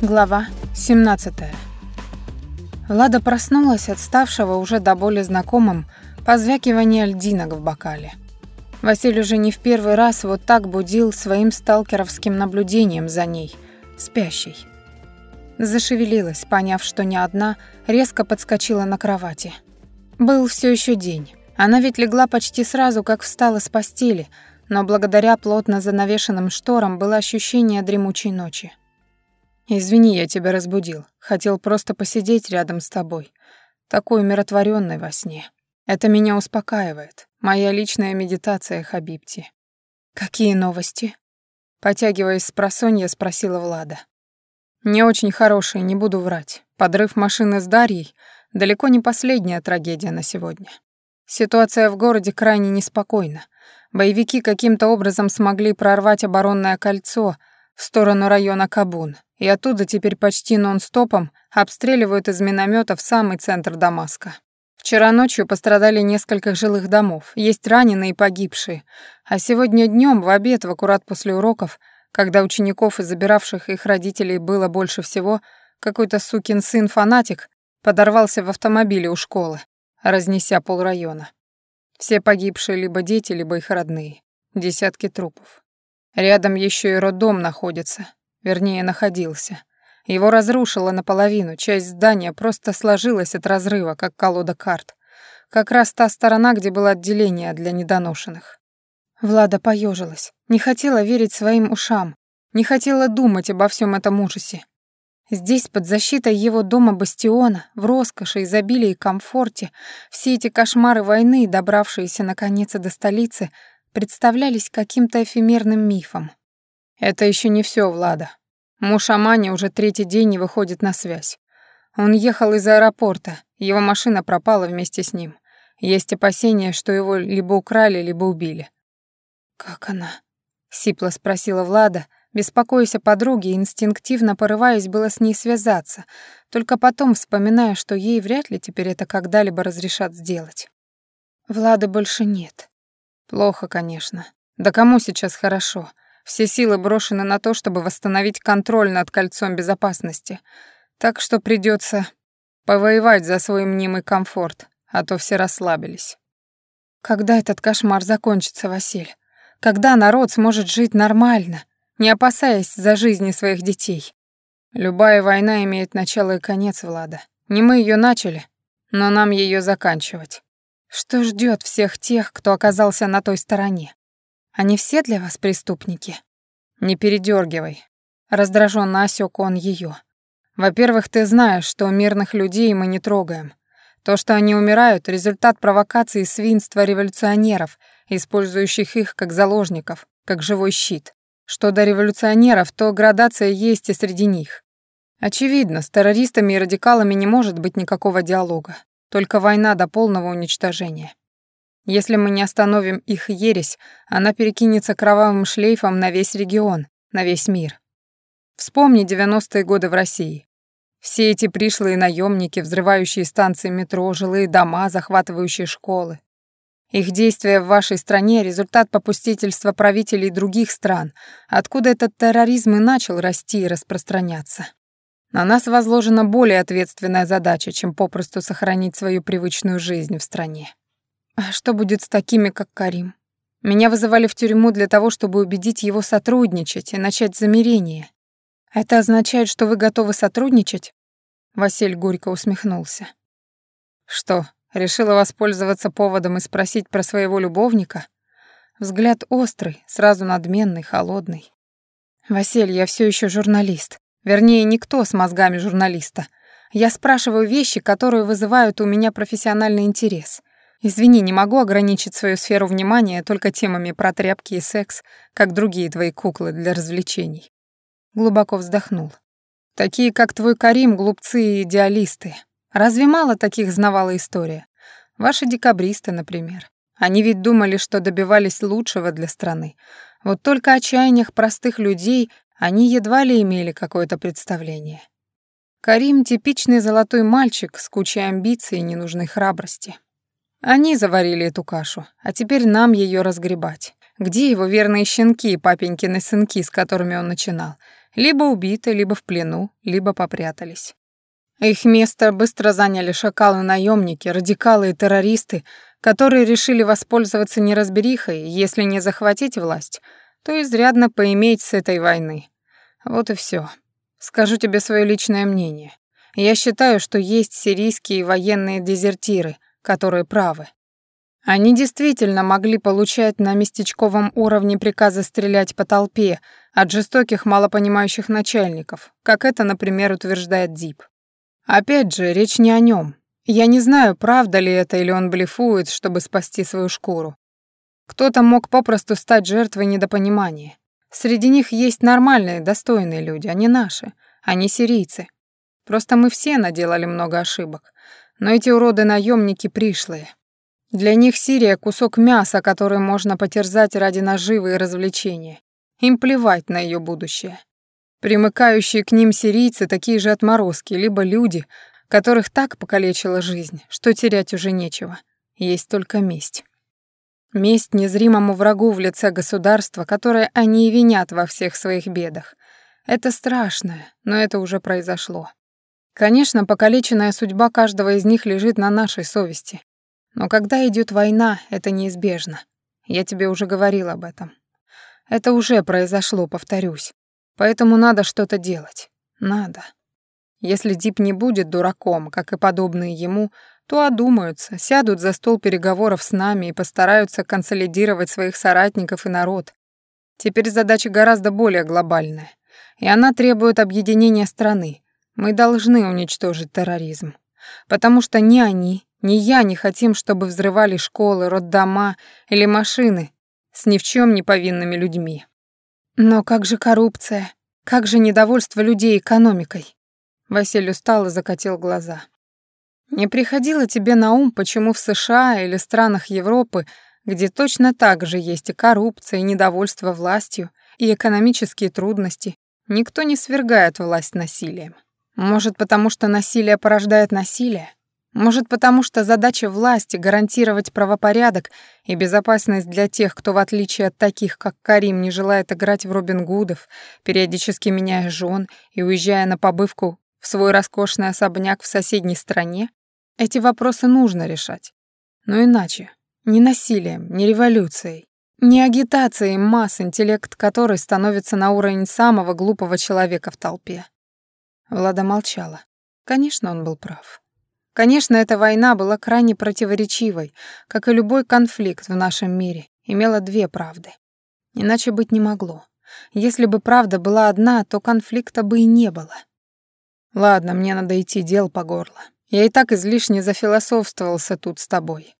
Глава 17. Влада проснулась от ставшего уже до боли знакомым позвякивания льдинок в бокале. Василий уже не в первый раз вот так будил своим сталкеровским наблюдением за ней, спящей. Зашевелилась, поняв, что не одна, резко подскочила на кровати. Был все еще день. Она ведь легла почти сразу, как встала с постели, но благодаря плотно занавешенным шторам было ощущение дремучей ночи. «Извини, я тебя разбудил. Хотел просто посидеть рядом с тобой. Такой умиротворенный во сне. Это меня успокаивает. Моя личная медитация, Хабибти». «Какие новости?» Потягиваясь с просонья, спросила Влада. «Не очень хорошие, не буду врать. Подрыв машины с Дарьей — далеко не последняя трагедия на сегодня. Ситуация в городе крайне неспокойна. Боевики каким-то образом смогли прорвать оборонное кольцо в сторону района Кабун, и оттуда теперь почти нон-стопом обстреливают из минометов самый центр Дамаска. Вчера ночью пострадали несколько жилых домов, есть раненые и погибшие, а сегодня днем в обед, в аккурат после уроков, когда учеников и забиравших их родителей было больше всего, какой-то сукин сын-фанатик подорвался в автомобиле у школы, разнеся полрайона. Все погибшие либо дети, либо их родные. Десятки трупов. Рядом еще и роддом находится, Вернее, находился. Его разрушило наполовину, часть здания просто сложилась от разрыва, как колода карт. Как раз та сторона, где было отделение для недоношенных. Влада поежилась, не хотела верить своим ушам, не хотела думать обо всем этом ужасе. Здесь, под защитой его дома-бастиона, в роскоши, изобилии и комфорте, все эти кошмары войны, добравшиеся наконец до столицы, представлялись каким-то эфемерным мифом. Это еще не все, Влада. Муж Амани уже третий день не выходит на связь. Он ехал из аэропорта, его машина пропала вместе с ним. Есть опасения, что его либо украли, либо убили. «Как она?» — сипло спросила Влада, беспокоясь о подруге инстинктивно порываясь было с ней связаться, только потом вспоминая, что ей вряд ли теперь это когда-либо разрешат сделать. Влады больше нет. Плохо, конечно. Да кому сейчас хорошо? Все силы брошены на то, чтобы восстановить контроль над кольцом безопасности. Так что придется повоевать за свой мнимый комфорт, а то все расслабились. Когда этот кошмар закончится, Василь? Когда народ сможет жить нормально, не опасаясь за жизни своих детей? Любая война имеет начало и конец, Влада. Не мы ее начали, но нам ее заканчивать. Что ждет всех тех, кто оказался на той стороне? Они все для вас преступники? Не передергивай. Раздраженно осек он ее. Во-первых, ты знаешь, что мирных людей мы не трогаем. То, что они умирают, результат провокации и свинства революционеров, использующих их как заложников, как живой щит. Что до революционеров, то градация есть и среди них. Очевидно, с террористами и радикалами не может быть никакого диалога, только война до полного уничтожения. Если мы не остановим их ересь, она перекинется кровавым шлейфом на весь регион, на весь мир. Вспомни 90-е годы в России. Все эти пришлые наемники, взрывающие станции метро, жилые дома, захватывающие школы. Их действия в вашей стране — результат попустительства правителей других стран, откуда этот терроризм и начал расти и распространяться. На нас возложена более ответственная задача, чем попросту сохранить свою привычную жизнь в стране. А что будет с такими, как Карим? Меня вызывали в тюрьму для того, чтобы убедить его сотрудничать и начать замирение. Это означает, что вы готовы сотрудничать? Василь горько усмехнулся. Что, решила воспользоваться поводом и спросить про своего любовника? Взгляд острый, сразу надменный, холодный. Василь, я все еще журналист. Вернее, никто с мозгами журналиста. Я спрашиваю вещи, которые вызывают у меня профессиональный интерес. Извини, не могу ограничить свою сферу внимания только темами про тряпки и секс, как другие твои куклы для развлечений. Глубоко вздохнул. Такие, как твой Карим, глупцы и идеалисты. Разве мало таких знавала история? Ваши декабристы, например. Они ведь думали, что добивались лучшего для страны. Вот только о чаяниях простых людей они едва ли имели какое-то представление. Карим — типичный золотой мальчик с кучей амбиций и ненужной храбрости. Они заварили эту кашу, а теперь нам ее разгребать. Где его верные щенки, папенькины сынки, с которыми он начинал? Либо убиты, либо в плену, либо попрятались. Их место быстро заняли шакалы-наемники, радикалы и террористы, которые решили воспользоваться неразберихой, если не захватить власть, то изрядно поиметь с этой войны. Вот и все. Скажу тебе свое личное мнение. Я считаю, что есть сирийские военные дезертиры, которые правы. Они действительно могли получать на местечковом уровне приказы стрелять по толпе от жестоких малопонимающих начальников, как это, например, утверждает Дип. Опять же, речь не о нем. Я не знаю, правда ли это или он блефует, чтобы спасти свою шкуру. Кто-то мог попросту стать жертвой недопонимания. Среди них есть нормальные, достойные люди, а не наши, они сирийцы. Просто мы все наделали много ошибок. Но эти уроды-наемники пришлые. Для них Сирия — кусок мяса, который можно потерзать ради наживы и развлечения. Им плевать на ее будущее. Примыкающие к ним сирийцы такие же отморозки, либо люди, которых так покалечила жизнь, что терять уже нечего. Есть только месть. Месть незримому врагу в лице государства, которое они и винят во всех своих бедах. Это страшно, но это уже произошло. Конечно, покалеченная судьба каждого из них лежит на нашей совести. Но когда идет война, это неизбежно. Я тебе уже говорил об этом. Это уже произошло, повторюсь. Поэтому надо что-то делать. Надо. Если Дип не будет дураком, как и подобные ему, то одумаются, сядут за стол переговоров с нами и постараются консолидировать своих соратников и народ. Теперь задача гораздо более глобальная, и она требует объединения страны. Мы должны уничтожить терроризм. Потому что ни они, ни я не хотим, чтобы взрывали школы, роддома или машины с ни в чем не повинными людьми. Но как же коррупция? Как же недовольство людей экономикой? Василий устал и закатил глаза. Не приходило тебе на ум, почему в США или странах Европы, где точно так же есть и коррупция, и недовольство властью, и экономические трудности, никто не свергает власть насилием? Может, потому что насилие порождает насилие? Может, потому что задача власти — гарантировать правопорядок и безопасность для тех, кто, в отличие от таких, как Карим, не желает играть в Робин Гудов, периодически меняя жен и уезжая на побывку в свой роскошный особняк в соседней стране? Эти вопросы нужно решать. Но иначе. Не насилием, не революцией, не агитацией масс, интеллект которой становится на уровень самого глупого человека в толпе. Влада молчала. Конечно, он был прав. Конечно, эта война была крайне противоречивой, как и любой конфликт в нашем мире, имела две правды. Иначе быть не могло. Если бы правда была одна, то конфликта бы и не было. Ладно, мне надо идти, дел по горло. Я и так излишне зафилософствовался тут с тобой.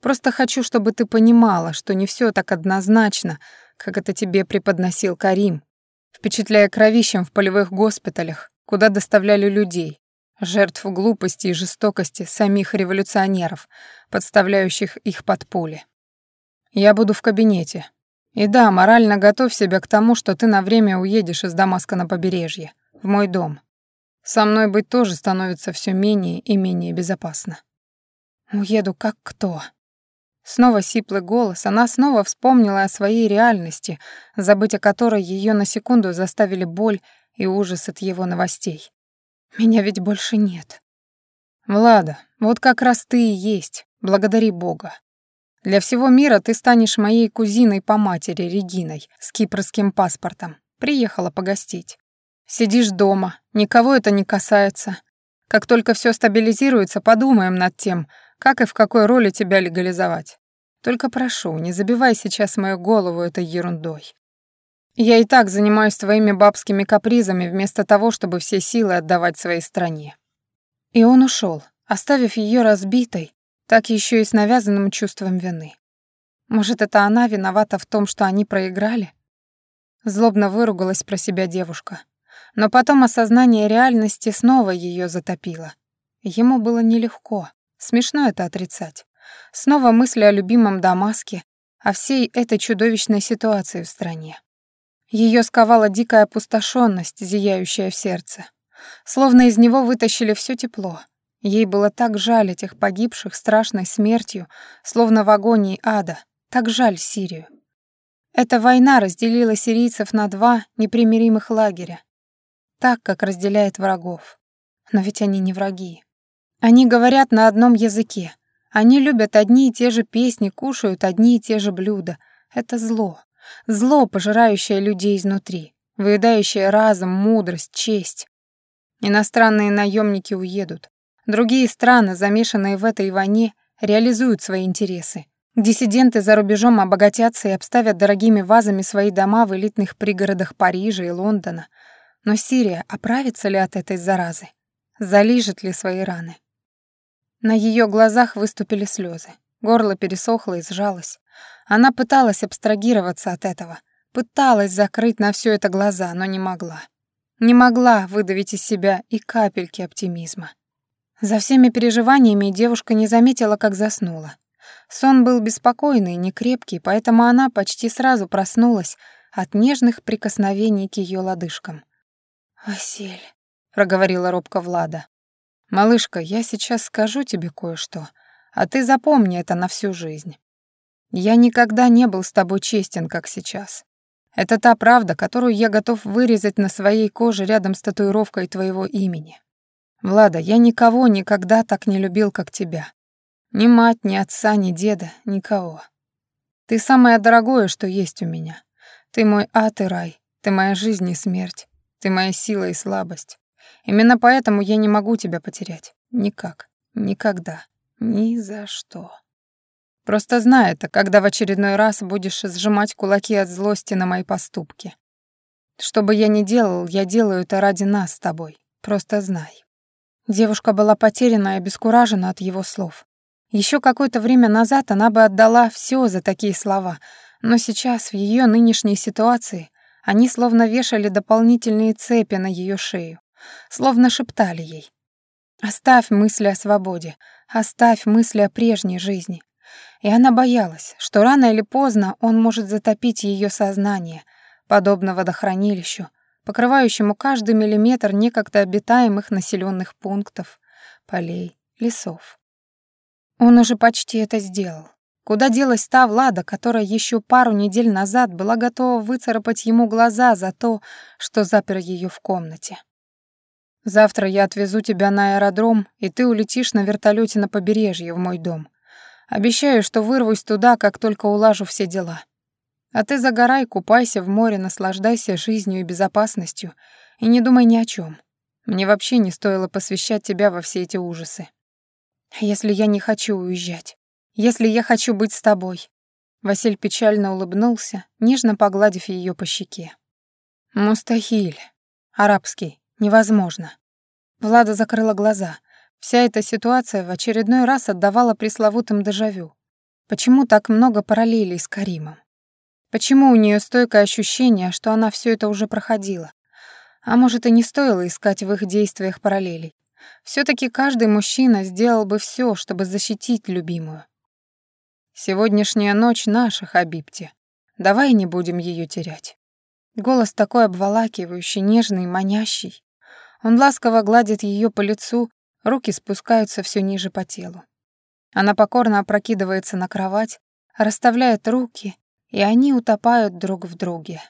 Просто хочу, чтобы ты понимала, что не все так однозначно, как это тебе преподносил Карим, впечатляя кровищем в полевых госпиталях, куда доставляли людей, жертв глупости и жестокости самих революционеров, подставляющих их под пули. Я буду в кабинете. И да, морально готовь себя к тому, что ты на время уедешь из Дамаска на побережье, в мой дом. Со мной быть тоже становится все менее и менее безопасно. Уеду как кто. Снова сиплый голос, она снова вспомнила о своей реальности, забыть о которой ее на секунду заставили боль и ужас от его новостей. Меня ведь больше нет. Влада, вот как раз ты и есть, благодари Бога. Для всего мира ты станешь моей кузиной по матери Региной с кипрским паспортом. Приехала погостить. Сидишь дома, никого это не касается. Как только все стабилизируется, подумаем над тем, как и в какой роли тебя легализовать. Только прошу, не забивай сейчас мою голову этой ерундой. Я и так занимаюсь твоими бабскими капризами вместо того, чтобы все силы отдавать своей стране». И он ушел, оставив ее разбитой, так еще и с навязанным чувством вины. Может, это она виновата в том, что они проиграли? Злобно выругалась про себя девушка. Но потом осознание реальности снова ее затопило. Ему было нелегко, смешно это отрицать. Снова мысли о любимом Дамаске, о всей этой чудовищной ситуации в стране. Ее сковала дикая опустошенность, зияющая в сердце. Словно из него вытащили все тепло. Ей было так жаль этих погибших страшной смертью, словно в агонии ада. Так жаль Сирию. Эта война разделила сирийцев на два непримиримых лагеря. так, как разделяет врагов. Но ведь они не враги. Они говорят на одном языке. Они любят одни и те же песни, кушают одни и те же блюда. Это зло. Зло, пожирающее людей изнутри, выедающее разум, мудрость, честь. Иностранные наемники уедут. Другие страны, замешанные в этой войне, реализуют свои интересы. Диссиденты за рубежом обогатятся и обставят дорогими вазами свои дома в элитных пригородах Парижа и Лондона. Но Сирия оправится ли от этой заразы? Залижет ли свои раны? На ее глазах выступили слезы. Горло пересохло и сжалось. Она пыталась абстрагироваться от этого, пыталась закрыть на все это глаза, но не могла. Не могла выдавить из себя и капельки оптимизма. За всеми переживаниями девушка не заметила, как заснула. Сон был беспокойный, не крепкий, поэтому она почти сразу проснулась от нежных прикосновений к ее лодыжкам. «Василь», — проговорила робко Влада. «Малышка, я сейчас скажу тебе кое-что, а ты запомни это на всю жизнь. Я никогда не был с тобой честен, как сейчас. Это та правда, которую я готов вырезать на своей коже рядом с татуировкой твоего имени. Влада, я никого никогда так не любил, как тебя. Ни мать, ни отца, ни деда, никого. Ты самое дорогое, что есть у меня. Ты мой ад и рай, ты моя жизнь и смерть, ты моя сила и слабость. Именно поэтому я не могу тебя потерять. Никак, никогда, ни за что. Просто знай это, когда в очередной раз будешь сжимать кулаки от злости на мои поступки. Что бы я ни делал, я делаю это ради нас с тобой. Просто знай. Девушка была потеряна и обескуражена от его слов. Еще какое-то время назад она бы отдала все за такие слова, но сейчас, в ее нынешней ситуации, они словно вешали дополнительные цепи на ее шею, словно шептали ей. «Оставь мысли о свободе, оставь мысли о прежней жизни». И она боялась, что рано или поздно он может затопить ее сознание, подобно водохранилищу, покрывающему каждый миллиметр некогда обитаемых населенных пунктов, полей, лесов. Он уже почти это сделал. Куда делась та Влада, которая еще пару недель назад была готова выцарапать ему глаза за то, что запер ее в комнате? «Завтра я отвезу тебя на аэродром, и ты улетишь на вертолете на побережье в мой дом. Обещаю, что вырвусь туда, как только улажу все дела. А ты загорай, купайся в море, наслаждайся жизнью и безопасностью, и не думай ни о чем. Мне вообще не стоило посвящать тебя во все эти ужасы. Если я не хочу уезжать? Если я хочу быть с тобой?» Василь печально улыбнулся, нежно погладив ее по щеке. «Мустахиль. Арабский. Невозможно». Влада закрыла глаза. Вся эта ситуация в очередной раз отдавала пресловутым дежавю. Почему так много параллелей с Каримом? Почему у нее стойкое ощущение, что она все это уже проходила? А может, и не стоило искать в их действиях параллелей? все таки каждый мужчина сделал бы все, чтобы защитить любимую. Сегодняшняя ночь наша, Хабибти. Давай не будем ее терять. Голос такой обволакивающий, нежный, манящий. Он ласково гладит ее по лицу, руки спускаются все ниже по телу. Она покорно опрокидывается на кровать, расставляет руки, и они утопают друг в друге.